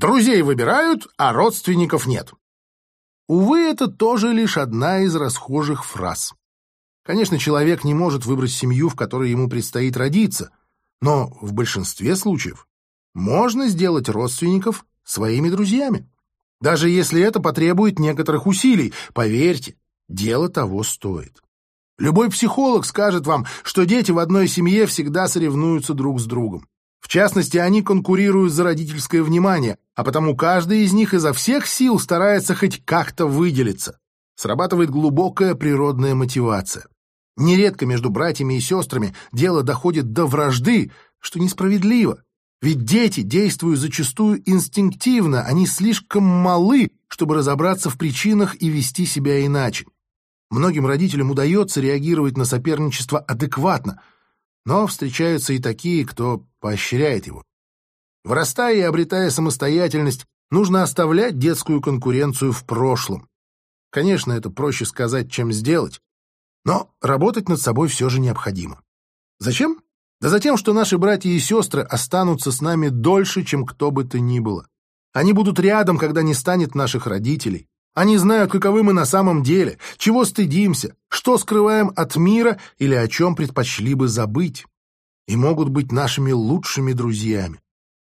Друзей выбирают, а родственников нет. Увы, это тоже лишь одна из расхожих фраз. Конечно, человек не может выбрать семью, в которой ему предстоит родиться, но в большинстве случаев можно сделать родственников своими друзьями. Даже если это потребует некоторых усилий, поверьте, дело того стоит. Любой психолог скажет вам, что дети в одной семье всегда соревнуются друг с другом. В частности, они конкурируют за родительское внимание, а потому каждый из них изо всех сил старается хоть как-то выделиться. Срабатывает глубокая природная мотивация. Нередко между братьями и сестрами дело доходит до вражды, что несправедливо. Ведь дети действуют зачастую инстинктивно, они слишком малы, чтобы разобраться в причинах и вести себя иначе. Многим родителям удается реагировать на соперничество адекватно, но встречаются и такие, кто поощряет его. Вырастая и обретая самостоятельность, нужно оставлять детскую конкуренцию в прошлом. Конечно, это проще сказать, чем сделать, но работать над собой все же необходимо. Зачем? Да за тем, что наши братья и сестры останутся с нами дольше, чем кто бы то ни было. Они будут рядом, когда не станет наших родителей. Они знают, каковы мы на самом деле, чего стыдимся, что скрываем от мира или о чем предпочли бы забыть. И могут быть нашими лучшими друзьями.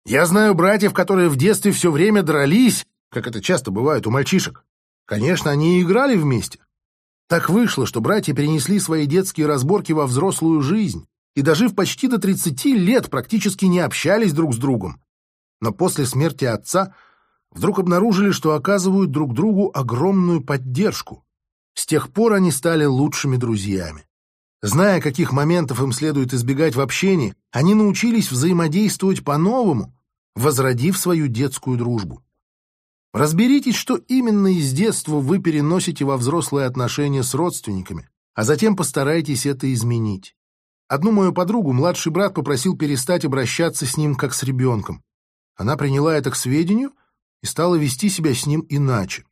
Я знаю братьев, которые в детстве все время дрались, как это часто бывает у мальчишек. Конечно, они и играли вместе. Так вышло, что братья перенесли свои детские разборки во взрослую жизнь и, дожив почти до 30 лет, практически не общались друг с другом. Но после смерти отца вдруг обнаружили, что оказывают друг другу огромную поддержку. С тех пор они стали лучшими друзьями. Зная, каких моментов им следует избегать в общении, они научились взаимодействовать по-новому, возродив свою детскую дружбу. Разберитесь, что именно из детства вы переносите во взрослые отношения с родственниками, а затем постарайтесь это изменить. Одну мою подругу младший брат попросил перестать обращаться с ним как с ребенком. Она приняла это к сведению и стала вести себя с ним иначе.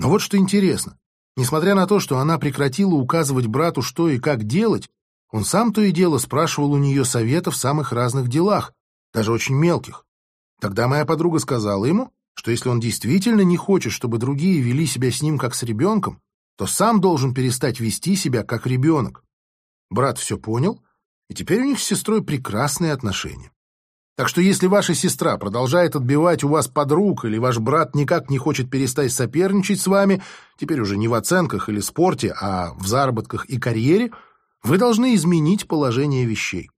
Но вот что интересно. Несмотря на то, что она прекратила указывать брату, что и как делать, он сам то и дело спрашивал у нее совета в самых разных делах, даже очень мелких. Тогда моя подруга сказала ему, что если он действительно не хочет, чтобы другие вели себя с ним как с ребенком, то сам должен перестать вести себя как ребенок. Брат все понял, и теперь у них с сестрой прекрасные отношения. Так что если ваша сестра продолжает отбивать у вас подруг, или ваш брат никак не хочет перестать соперничать с вами, теперь уже не в оценках или спорте, а в заработках и карьере, вы должны изменить положение вещей.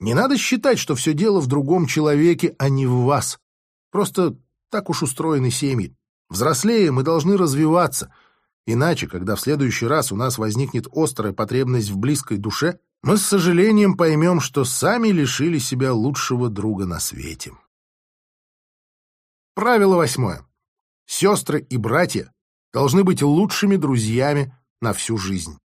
Не надо считать, что все дело в другом человеке, а не в вас. Просто так уж устроены семьи. Взрослее мы должны развиваться. Иначе, когда в следующий раз у нас возникнет острая потребность в близкой душе, мы с сожалением поймем, что сами лишили себя лучшего друга на свете. Правило восьмое. Сестры и братья должны быть лучшими друзьями на всю жизнь.